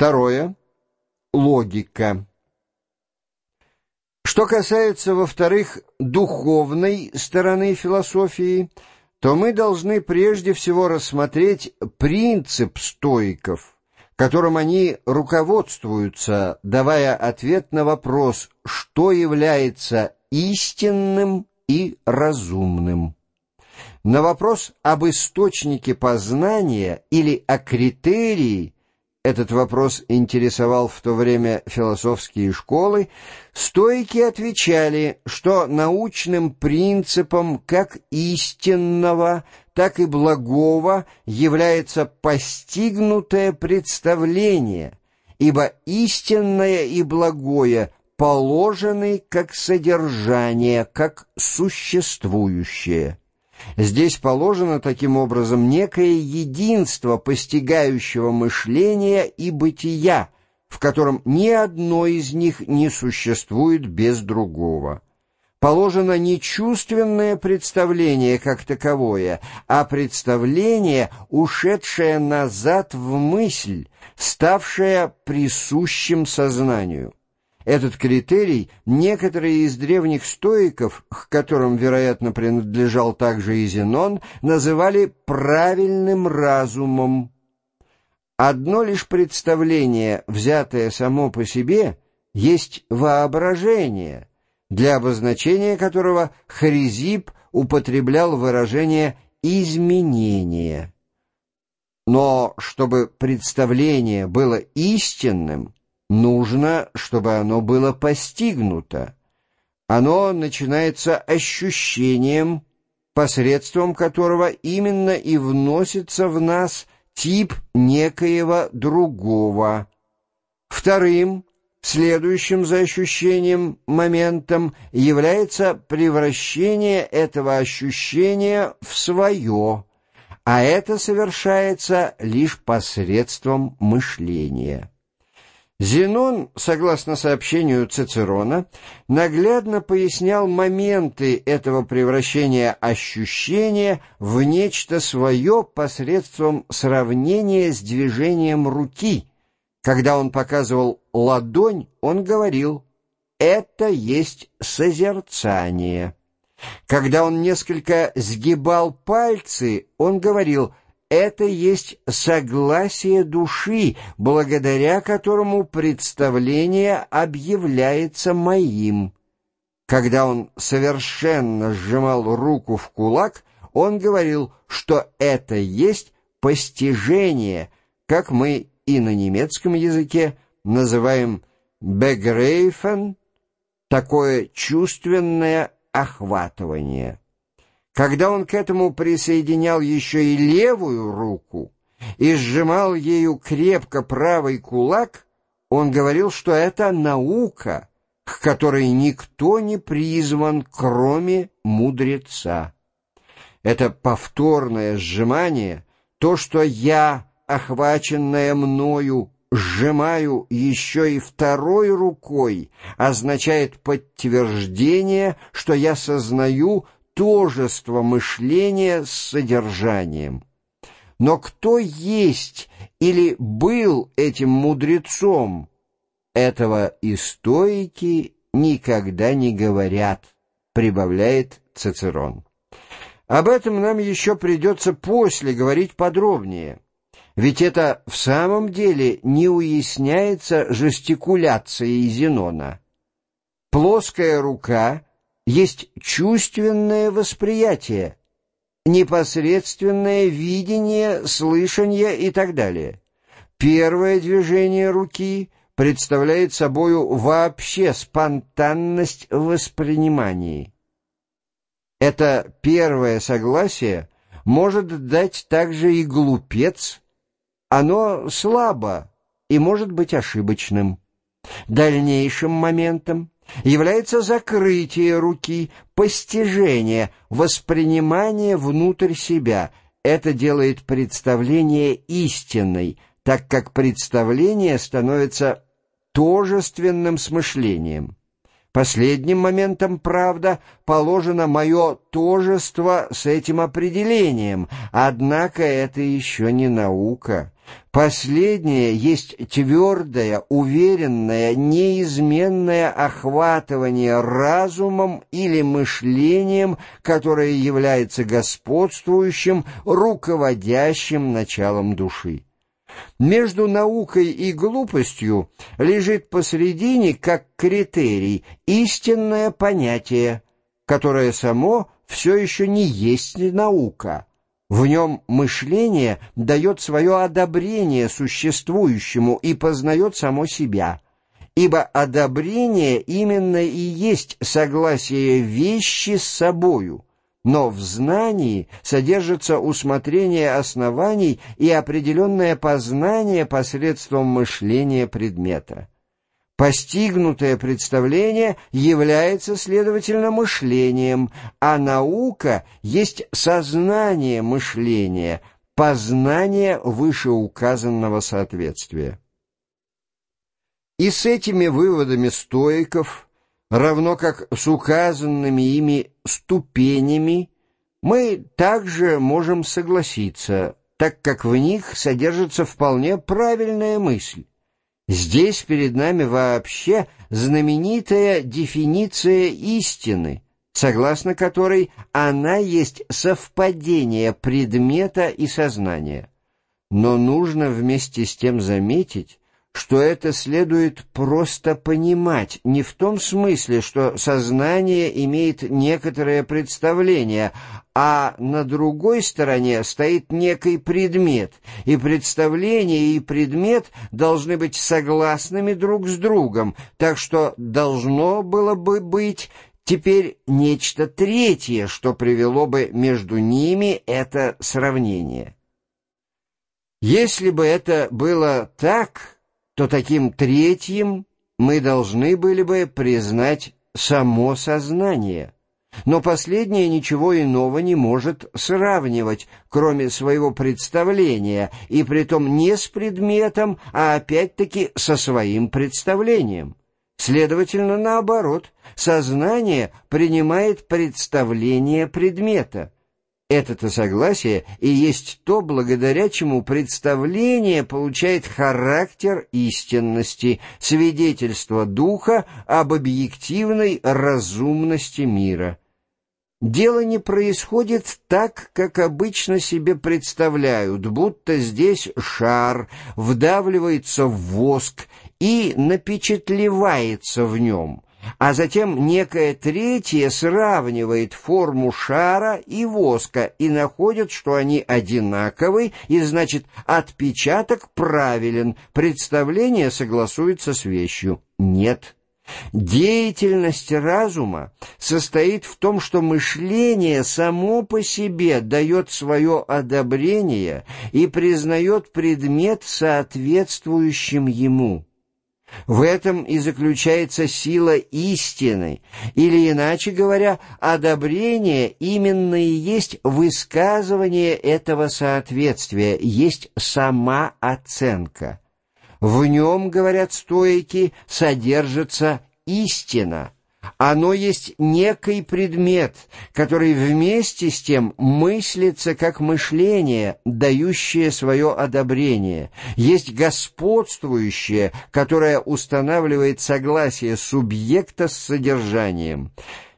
Второе — логика. Что касается, во-вторых, духовной стороны философии, то мы должны прежде всего рассмотреть принцип стоиков, которым они руководствуются, давая ответ на вопрос, что является истинным и разумным. На вопрос об источнике познания или о критерии этот вопрос интересовал в то время философские школы, стойки отвечали, что научным принципом как истинного, так и благого является постигнутое представление, ибо истинное и благое положены как содержание, как существующее. Здесь положено таким образом некое единство постигающего мышления и бытия, в котором ни одно из них не существует без другого. Положено не чувственное представление как таковое, а представление, ушедшее назад в мысль, ставшее присущим сознанию. Этот критерий некоторые из древних стоиков, к которым, вероятно, принадлежал также и Зенон, называли правильным разумом. Одно лишь представление, взятое само по себе, есть воображение, для обозначения которого Хризип употреблял выражение «изменение». Но чтобы представление было истинным – Нужно, чтобы оно было постигнуто. Оно начинается ощущением, посредством которого именно и вносится в нас тип некоего другого. Вторым, следующим за ощущением моментом, является превращение этого ощущения в свое, а это совершается лишь посредством мышления. Зенон, согласно сообщению Цицерона, наглядно пояснял моменты этого превращения ощущения в нечто свое посредством сравнения с движением руки. Когда он показывал ладонь, он говорил «это есть созерцание». Когда он несколько сгибал пальцы, он говорил это есть согласие души, благодаря которому представление объявляется моим. Когда он совершенно сжимал руку в кулак, он говорил, что это есть постижение, как мы и на немецком языке называем «begreifen», такое чувственное охватывание. Когда он к этому присоединял еще и левую руку и сжимал ею крепко правый кулак, он говорил, что это наука, к которой никто не призван, кроме мудреца. Это повторное сжимание, то, что я, охваченное мною, сжимаю еще и второй рукой, означает подтверждение, что я сознаю тожество мышления с содержанием. Но кто есть или был этим мудрецом, этого и стоики никогда не говорят, прибавляет Цицерон. Об этом нам еще придется после говорить подробнее, ведь это в самом деле не уясняется жестикуляцией Зенона. Плоская рука — есть чувственное восприятие, непосредственное видение, слышание и так далее. Первое движение руки представляет собою вообще спонтанность в воспринимании. Это первое согласие может дать также и глупец. Оно слабо и может быть ошибочным. Дальнейшим моментом является закрытие руки, постижение, воспринимание внутрь себя. Это делает представление истинной, так как представление становится тожественным смышлением. Последним моментом, правда, положено мое тожество с этим определением, однако это еще не наука. Последнее есть твердое, уверенное, неизменное охватывание разумом или мышлением, которое является господствующим, руководящим началом души. Между наукой и глупостью лежит посредине, как критерий, истинное понятие, которое само все еще не есть наука. В нем мышление дает свое одобрение существующему и познает само себя, ибо одобрение именно и есть согласие вещи с собою – но в знании содержится усмотрение оснований и определенное познание посредством мышления предмета. Постигнутое представление является, следовательно, мышлением, а наука есть сознание мышления, познание вышеуказанного соответствия. И с этими выводами стоиков – равно как с указанными ими ступенями, мы также можем согласиться, так как в них содержится вполне правильная мысль. Здесь перед нами вообще знаменитая дефиниция истины, согласно которой она есть совпадение предмета и сознания. Но нужно вместе с тем заметить, что это следует просто понимать, не в том смысле, что сознание имеет некоторое представление, а на другой стороне стоит некий предмет, и представление и предмет должны быть согласными друг с другом, так что должно было бы быть теперь нечто третье, что привело бы между ними это сравнение. Если бы это было так то таким третьим мы должны были бы признать само сознание. Но последнее ничего иного не может сравнивать, кроме своего представления, и притом не с предметом, а опять-таки со своим представлением. Следовательно, наоборот, сознание принимает представление предмета — это-то согласие и есть то, благодаря чему представление получает характер истинности, свидетельство духа об объективной разумности мира. Дело не происходит так, как обычно себе представляют, будто здесь шар вдавливается в воск и напечатлевается в нем — а затем некое третье сравнивает форму шара и воска и находит, что они одинаковы, и значит отпечаток правилен, представление согласуется с вещью. Нет. Деятельность разума состоит в том, что мышление само по себе дает свое одобрение и признает предмет соответствующим ему. В этом и заключается сила истины, или, иначе говоря, одобрение именно и есть высказывание этого соответствия, есть сама оценка. В нем, говорят стоики, содержится истина – оно есть некий предмет, который вместе с тем мыслится как мышление, дающее свое одобрение, есть господствующее, которое устанавливает согласие субъекта с содержанием.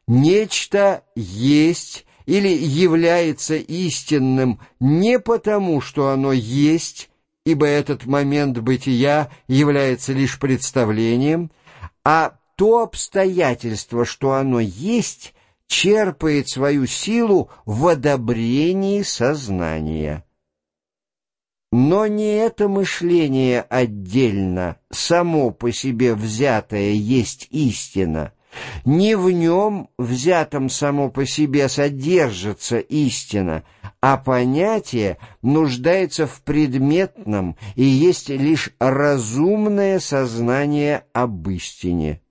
Нечто есть или является истинным не потому, что оно есть, ибо этот момент бытия является лишь представлением, а то обстоятельство, что оно есть, черпает свою силу в одобрении сознания. Но не это мышление отдельно, само по себе взятое есть истина. Не в нем, взятом само по себе, содержится истина, а понятие нуждается в предметном и есть лишь разумное сознание об истине.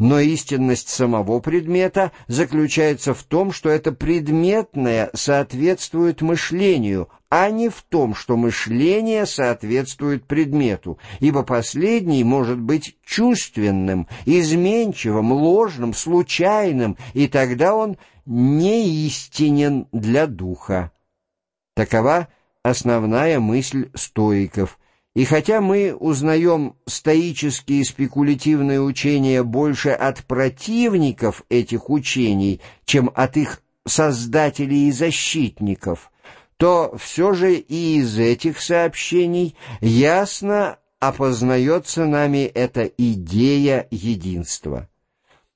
Но истинность самого предмета заключается в том, что это предметное соответствует мышлению, а не в том, что мышление соответствует предмету, ибо последний может быть чувственным, изменчивым, ложным, случайным, и тогда он неистинен для духа. Такова основная мысль стоиков – и хотя мы узнаем стоические спекулятивные учения больше от противников этих учений, чем от их создателей и защитников, то все же и из этих сообщений ясно опознается нами эта идея единства.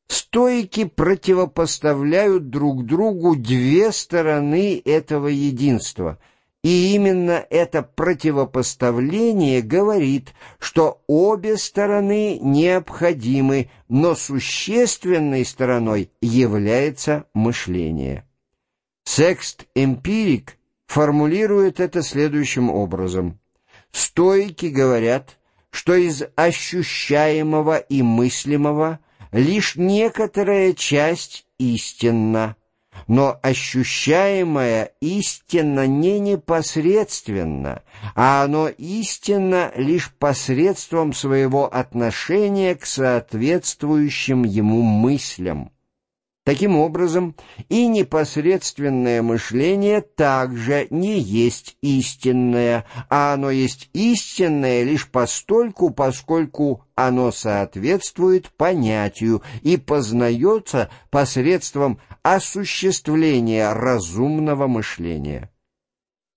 Стоики противопоставляют друг другу две стороны этого единства — и именно это противопоставление говорит, что обе стороны необходимы, но существенной стороной является мышление. Секст-эмпирик формулирует это следующим образом. Стойки говорят, что из ощущаемого и мыслимого лишь некоторая часть истинна, но ощущаемое истинно не непосредственно, а оно истинно лишь посредством своего отношения к соответствующим ему мыслям. Таким образом, и непосредственное мышление также не есть истинное, а оно есть истинное лишь постольку, поскольку оно соответствует понятию и познается посредством осуществления разумного мышления.